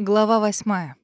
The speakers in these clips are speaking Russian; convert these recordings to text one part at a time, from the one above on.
Глава восьмая.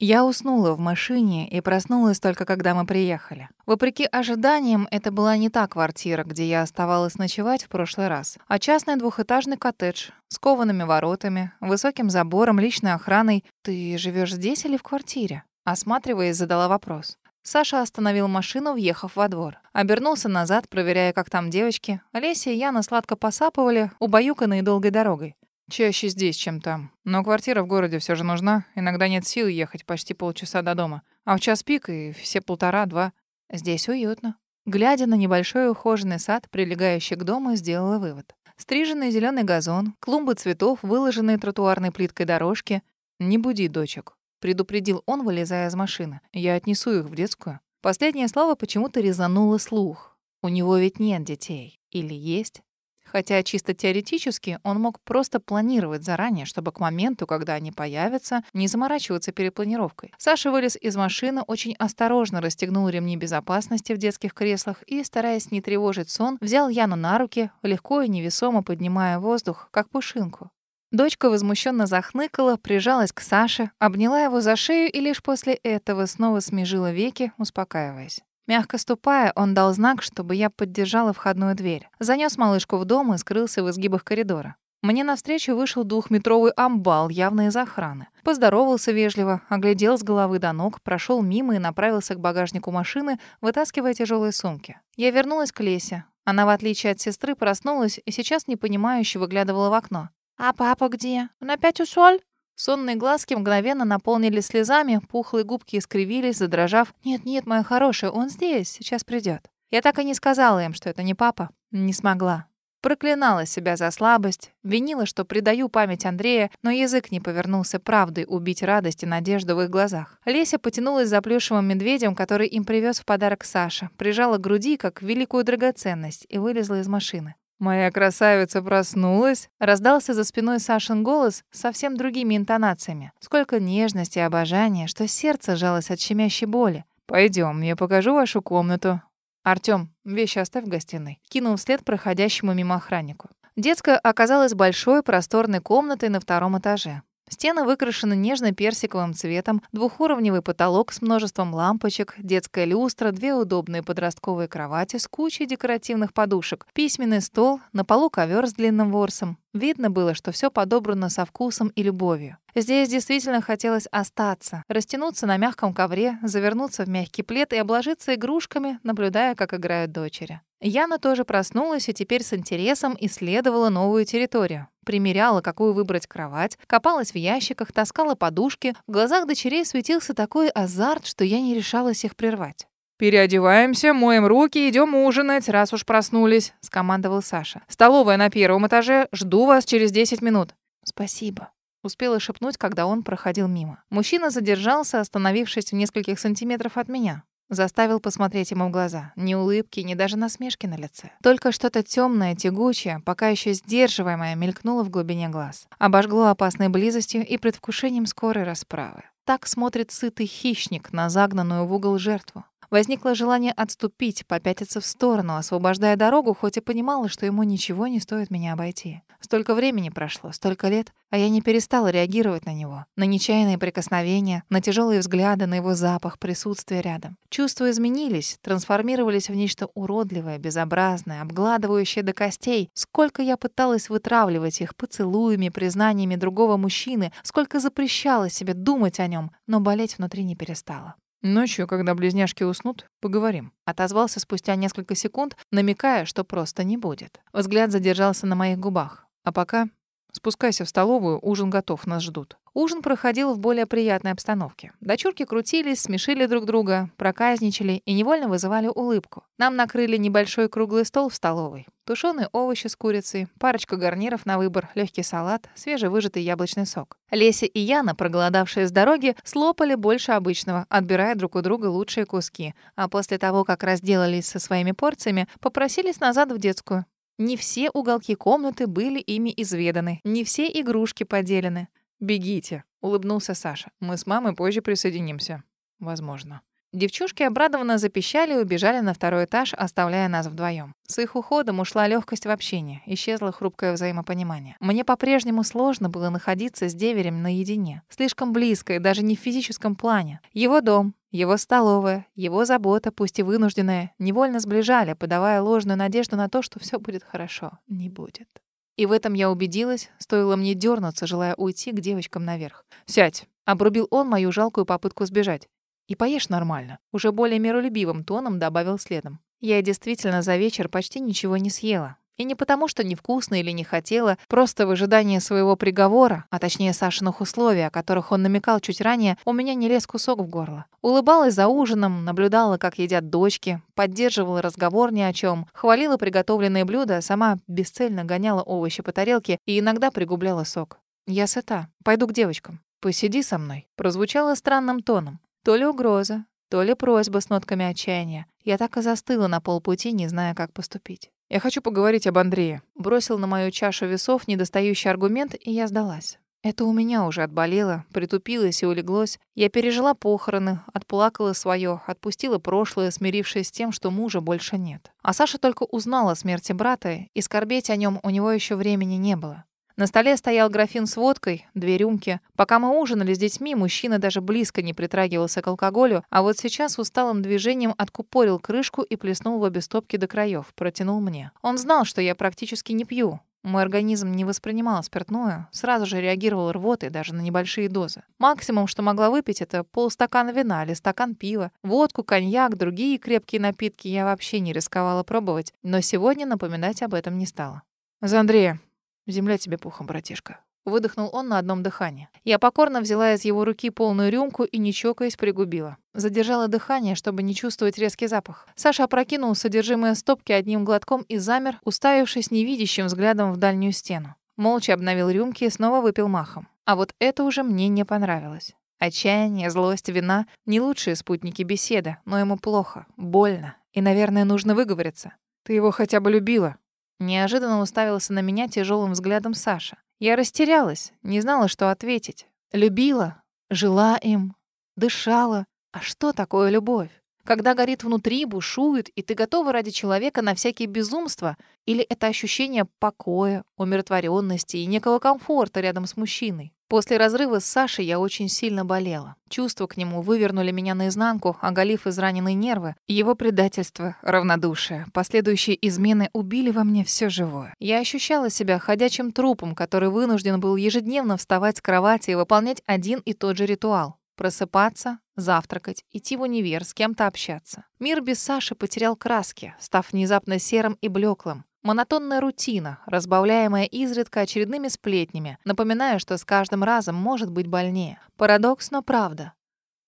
Я уснула в машине и проснулась только когда мы приехали. Вопреки ожиданиям, это была не та квартира, где я оставалась ночевать в прошлый раз, а частный двухэтажный коттедж с коваными воротами, высоким забором, личной охраной. «Ты живешь здесь или в квартире?» Осматриваясь, задала вопрос. Саша остановил машину, въехав во двор. Обернулся назад, проверяя, как там девочки. Олеся и Яна сладко посапывали, убаюканные долгой дорогой. Чаще здесь, чем там. Но квартира в городе все же нужна. Иногда нет сил ехать почти полчаса до дома. А в час пик и все полтора-два. Здесь уютно. Глядя на небольшой ухоженный сад, прилегающий к дому, сделала вывод. Стриженный зеленый газон, клумбы цветов, выложенные тротуарной плиткой дорожки. «Не буди дочек», — предупредил он, вылезая из машины. «Я отнесу их в детскую». Последнее слово почему-то резануло слух. У него ведь нет детей. Или есть? Хотя чисто теоретически он мог просто планировать заранее, чтобы к моменту, когда они появятся, не заморачиваться перепланировкой. Саша вылез из машины, очень осторожно расстегнул ремни безопасности в детских креслах и, стараясь не тревожить сон, взял Яну на руки, легко и невесомо поднимая воздух, как пушинку. Дочка возмущенно захныкала, прижалась к Саше, обняла его за шею и лишь после этого снова смежила веки, успокаиваясь. Мягко ступая, он дал знак, чтобы я поддержала входную дверь. Занёс малышку в дом и скрылся в изгибах коридора. Мне навстречу вышел двухметровый амбал, явно из охраны. Поздоровался вежливо, оглядел с головы до ног, прошел мимо и направился к багажнику машины, вытаскивая тяжелые сумки. Я вернулась к Лесе. Она, в отличие от сестры, проснулась и сейчас непонимающе выглядывала в окно. «А папа где? Он опять ушёл?» Сонные глазки мгновенно наполнились слезами, пухлые губки искривились, задрожав. «Нет-нет, моя хорошая, он здесь, сейчас придет. Я так и не сказала им, что это не папа. Не смогла. Проклинала себя за слабость, винила, что предаю память Андрея, но язык не повернулся правдой убить радость и надежду в их глазах. Леся потянулась за плюшевым медведем, который им привез в подарок Саша, прижала к груди, как великую драгоценность, и вылезла из машины. «Моя красавица проснулась!» Раздался за спиной Сашин голос совсем другими интонациями. Сколько нежности и обожания, что сердце жалось от щемящей боли. Пойдем, я покажу вашу комнату». «Артём, вещи оставь в гостиной», — кинул вслед проходящему мимо охраннику. Детская оказалась большой просторной комнатой на втором этаже. Стены выкрашены нежно-персиковым цветом, двухуровневый потолок с множеством лампочек, детская люстра, две удобные подростковые кровати с кучей декоративных подушек, письменный стол, на полу ковер с длинным ворсом. Видно было, что все подобрано со вкусом и любовью. Здесь действительно хотелось остаться, растянуться на мягком ковре, завернуться в мягкий плед и обложиться игрушками, наблюдая, как играют дочери. Яна тоже проснулась и теперь с интересом исследовала новую территорию. Примеряла, какую выбрать кровать, копалась в ящиках, таскала подушки. В глазах дочерей светился такой азарт, что я не решалась их прервать. «Переодеваемся, моем руки, идем ужинать, раз уж проснулись», — скомандовал Саша. «Столовая на первом этаже. Жду вас через 10 минут». «Спасибо», — успела шепнуть, когда он проходил мимо. Мужчина задержался, остановившись в нескольких сантиметров от меня. Заставил посмотреть ему в глаза. Ни улыбки, ни даже насмешки на лице. Только что-то темное, тягучее, пока еще сдерживаемое, мелькнуло в глубине глаз. Обожгло опасной близостью и предвкушением скорой расправы. Так смотрит сытый хищник на загнанную в угол жертву. Возникло желание отступить, попятиться в сторону, освобождая дорогу, хоть и понимала, что ему ничего не стоит меня обойти. Столько времени прошло, столько лет, а я не перестала реагировать на него, на нечаянные прикосновения, на тяжелые взгляды, на его запах, присутствие рядом. Чувства изменились, трансформировались в нечто уродливое, безобразное, обгладывающее до костей. Сколько я пыталась вытравливать их поцелуями, признаниями другого мужчины, сколько запрещала себе думать о нем, но болеть внутри не перестала. «Ночью, когда близняшки уснут, поговорим», — отозвался спустя несколько секунд, намекая, что просто не будет. Взгляд задержался на моих губах. «А пока спускайся в столовую, ужин готов, нас ждут». Ужин проходил в более приятной обстановке. Дочурки крутились, смешили друг друга, проказничали и невольно вызывали улыбку. Нам накрыли небольшой круглый стол в столовой. Тушеные овощи с курицей, парочка гарниров на выбор, легкий салат, свежевыжатый яблочный сок. Леся и Яна, проголодавшие с дороги, слопали больше обычного, отбирая друг у друга лучшие куски. А после того, как разделались со своими порциями, попросились назад в детскую. Не все уголки комнаты были ими изведаны, не все игрушки поделены. «Бегите», — улыбнулся Саша. «Мы с мамой позже присоединимся. Возможно». Девчушки обрадованно запищали и убежали на второй этаж, оставляя нас вдвоем. С их уходом ушла легкость в общении, исчезло хрупкое взаимопонимание. Мне по-прежнему сложно было находиться с деверем наедине. Слишком близко и даже не в физическом плане. Его дом, его столовая, его забота, пусть и вынужденная, невольно сближали, подавая ложную надежду на то, что все будет хорошо. Не будет. И в этом я убедилась, стоило мне дернуться, желая уйти к девочкам наверх. «Сядь!» — обрубил он мою жалкую попытку сбежать. И поешь нормально. Уже более миролюбивым тоном добавил следом. Я действительно за вечер почти ничего не съела. И не потому, что невкусно или не хотела, просто в ожидании своего приговора, а точнее Сашиных условий, о которых он намекал чуть ранее, у меня не лез кусок в горло. Улыбалась за ужином, наблюдала, как едят дочки, поддерживала разговор ни о чем, хвалила приготовленные блюда, сама бесцельно гоняла овощи по тарелке и иногда пригубляла сок. «Я сыта. Пойду к девочкам. Посиди со мной», прозвучало странным тоном. То ли угроза, то ли просьба с нотками отчаяния. Я так и застыла на полпути, не зная, как поступить. «Я хочу поговорить об Андрее». Бросил на мою чашу весов недостающий аргумент, и я сдалась. Это у меня уже отболело, притупилось и улеглось. Я пережила похороны, отплакала свое, отпустила прошлое, смирившись с тем, что мужа больше нет. А Саша только узнала о смерти брата, и скорбеть о нем у него еще времени не было. На столе стоял графин с водкой, две рюмки. Пока мы ужинали с детьми, мужчина даже близко не притрагивался к алкоголю, а вот сейчас усталым движением откупорил крышку и плеснул в обе стопки до краев, протянул мне. Он знал, что я практически не пью. Мой организм не воспринимал спиртное, сразу же реагировал рвотой даже на небольшие дозы. Максимум, что могла выпить, это полстакана вина или стакан пива. Водку, коньяк, другие крепкие напитки я вообще не рисковала пробовать, но сегодня напоминать об этом не стала. «За Андрея!» Земля тебе пухом, братишка. Выдохнул он на одном дыхании. Я покорно взяла из его руки полную рюмку и, не чокаясь, пригубила. Задержала дыхание, чтобы не чувствовать резкий запах. Саша опрокинул содержимое стопки одним глотком и замер, уставившись невидящим взглядом в дальнюю стену. Молча обновил рюмки и снова выпил махом. А вот это уже мне не понравилось. Отчаяние, злость, вина — не лучшие спутники беседы, но ему плохо, больно. И, наверное, нужно выговориться. «Ты его хотя бы любила?» Неожиданно уставился на меня тяжелым взглядом Саша. Я растерялась, не знала, что ответить. Любила, жила им, дышала. А что такое любовь? Когда горит внутри, бушует, и ты готова ради человека на всякие безумства? Или это ощущение покоя, умиротворенности и некого комфорта рядом с мужчиной? После разрыва с Сашей я очень сильно болела. Чувства к нему вывернули меня наизнанку, оголив израненные нервы. Его предательство, равнодушие, последующие измены убили во мне все живое. Я ощущала себя ходячим трупом, который вынужден был ежедневно вставать с кровати и выполнять один и тот же ритуал. Просыпаться, завтракать, идти в универ, с кем-то общаться. Мир без Саши потерял краски, став внезапно серым и блеклым. Монотонная рутина, разбавляемая изредка очередными сплетнями, напоминая, что с каждым разом может быть больнее. Парадокс, но правда.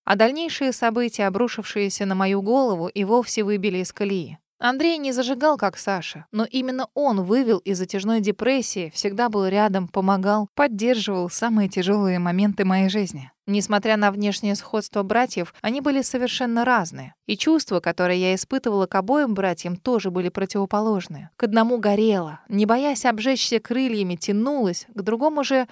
А дальнейшие события, обрушившиеся на мою голову, и вовсе выбили из колеи. Андрей не зажигал, как Саша, но именно он вывел из затяжной депрессии, всегда был рядом, помогал, поддерживал самые тяжелые моменты моей жизни. Несмотря на внешнее сходство братьев, они были совершенно разные. И чувства, которые я испытывала к обоим братьям, тоже были противоположные. К одному горела, не боясь обжечься крыльями, тянулась, к другому же...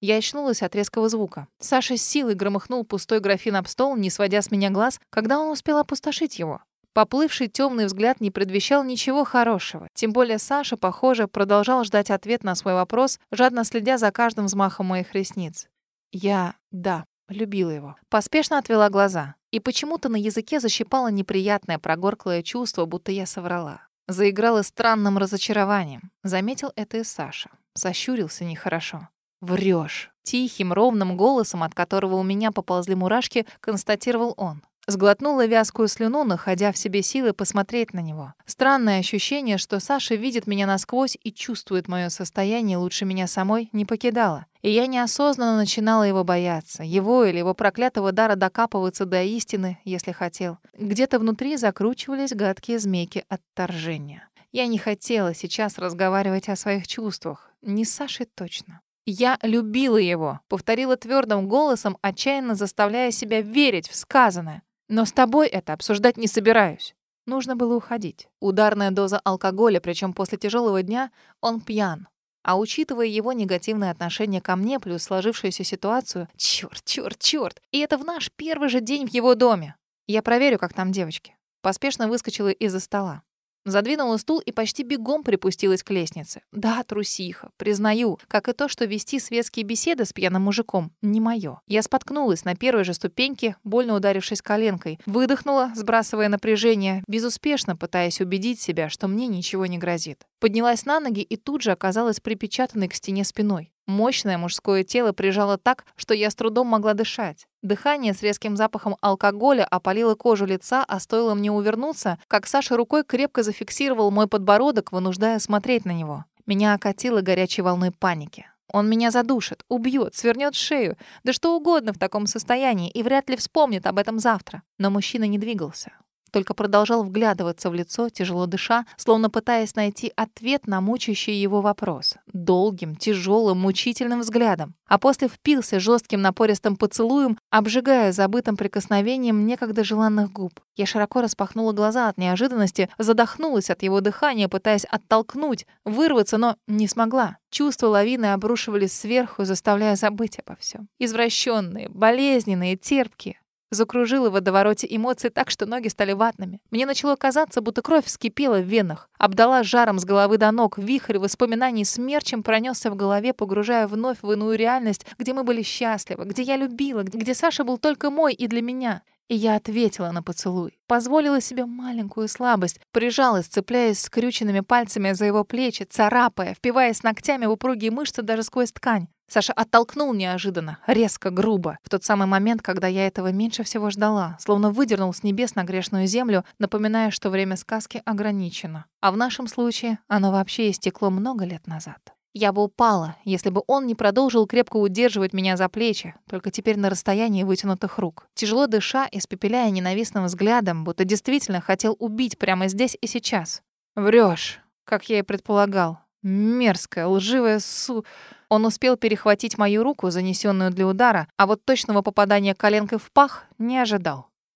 Я очнулась от резкого звука. Саша с силой громыхнул пустой графин об стол, не сводя с меня глаз, когда он успел опустошить его. Поплывший темный взгляд не предвещал ничего хорошего. Тем более Саша, похоже, продолжал ждать ответ на свой вопрос, жадно следя за каждым взмахом моих ресниц. Я, да, любила его. Поспешно отвела глаза. И почему-то на языке защипало неприятное прогорклое чувство, будто я соврала. Заиграла странным разочарованием. Заметил это и Саша. Сощурился нехорошо. «Врёшь!» Тихим, ровным голосом, от которого у меня поползли мурашки, констатировал он. Сглотнула вязкую слюну, находя в себе силы посмотреть на него. Странное ощущение, что Саша видит меня насквозь и чувствует мое состояние лучше меня самой, не покидало. И я неосознанно начинала его бояться. Его или его проклятого дара докапываться до истины, если хотел. Где-то внутри закручивались гадкие змейки отторжения. Я не хотела сейчас разговаривать о своих чувствах. Не с Сашей точно. Я любила его, повторила твердым голосом, отчаянно заставляя себя верить в сказанное. Но с тобой это обсуждать не собираюсь. Нужно было уходить. Ударная доза алкоголя, причем после тяжелого дня, он пьян. А учитывая его негативное отношение ко мне плюс сложившуюся ситуацию, черт, черт, черт, и это в наш первый же день в его доме. Я проверю, как там девочки. Поспешно выскочила из-за стола. Задвинула стул и почти бегом припустилась к лестнице. Да, трусиха, признаю, как и то, что вести светские беседы с пьяным мужиком не мое. Я споткнулась на первой же ступеньке, больно ударившись коленкой. Выдохнула, сбрасывая напряжение, безуспешно пытаясь убедить себя, что мне ничего не грозит. Поднялась на ноги и тут же оказалась припечатанной к стене спиной. Мощное мужское тело прижало так, что я с трудом могла дышать. Дыхание с резким запахом алкоголя опалило кожу лица, а стоило мне увернуться, как Саша рукой крепко зафиксировал мой подбородок, вынуждая смотреть на него. Меня окатило горячей волной паники. Он меня задушит, убьет, свернет шею, да что угодно в таком состоянии, и вряд ли вспомнит об этом завтра. Но мужчина не двигался только продолжал вглядываться в лицо, тяжело дыша, словно пытаясь найти ответ на мучающий его вопрос. Долгим, тяжелым, мучительным взглядом. А после впился жестким напористым поцелуем, обжигая забытым прикосновением некогда желанных губ. Я широко распахнула глаза от неожиданности, задохнулась от его дыхания, пытаясь оттолкнуть, вырваться, но не смогла. Чувства лавины обрушивались сверху, заставляя забыть обо всем. Извращенные, болезненные, терпкие. Закружила в водовороте эмоций так, что ноги стали ватными. Мне начало казаться, будто кровь вскипела в венах. Обдала жаром с головы до ног. Вихрь воспоминаний смерчем пронесся в голове, погружая вновь в иную реальность, где мы были счастливы, где я любила, где Саша был только мой и для меня. И я ответила на поцелуй. Позволила себе маленькую слабость, прижалась, цепляясь скрюченными пальцами за его плечи, царапая, впиваясь ногтями в упругие мышцы даже сквозь ткань. Саша оттолкнул неожиданно, резко, грубо, в тот самый момент, когда я этого меньше всего ждала, словно выдернул с небес на грешную землю, напоминая, что время сказки ограничено. А в нашем случае оно вообще истекло много лет назад. Я бы упала, если бы он не продолжил крепко удерживать меня за плечи, только теперь на расстоянии вытянутых рук. Тяжело дыша, испепеляя ненавистным взглядом, будто действительно хотел убить прямо здесь и сейчас. Врешь, как я и предполагал. Мерзкая, лживая су... Он успел перехватить мою руку, занесенную для удара, а вот точного попадания коленкой в пах не ожидал.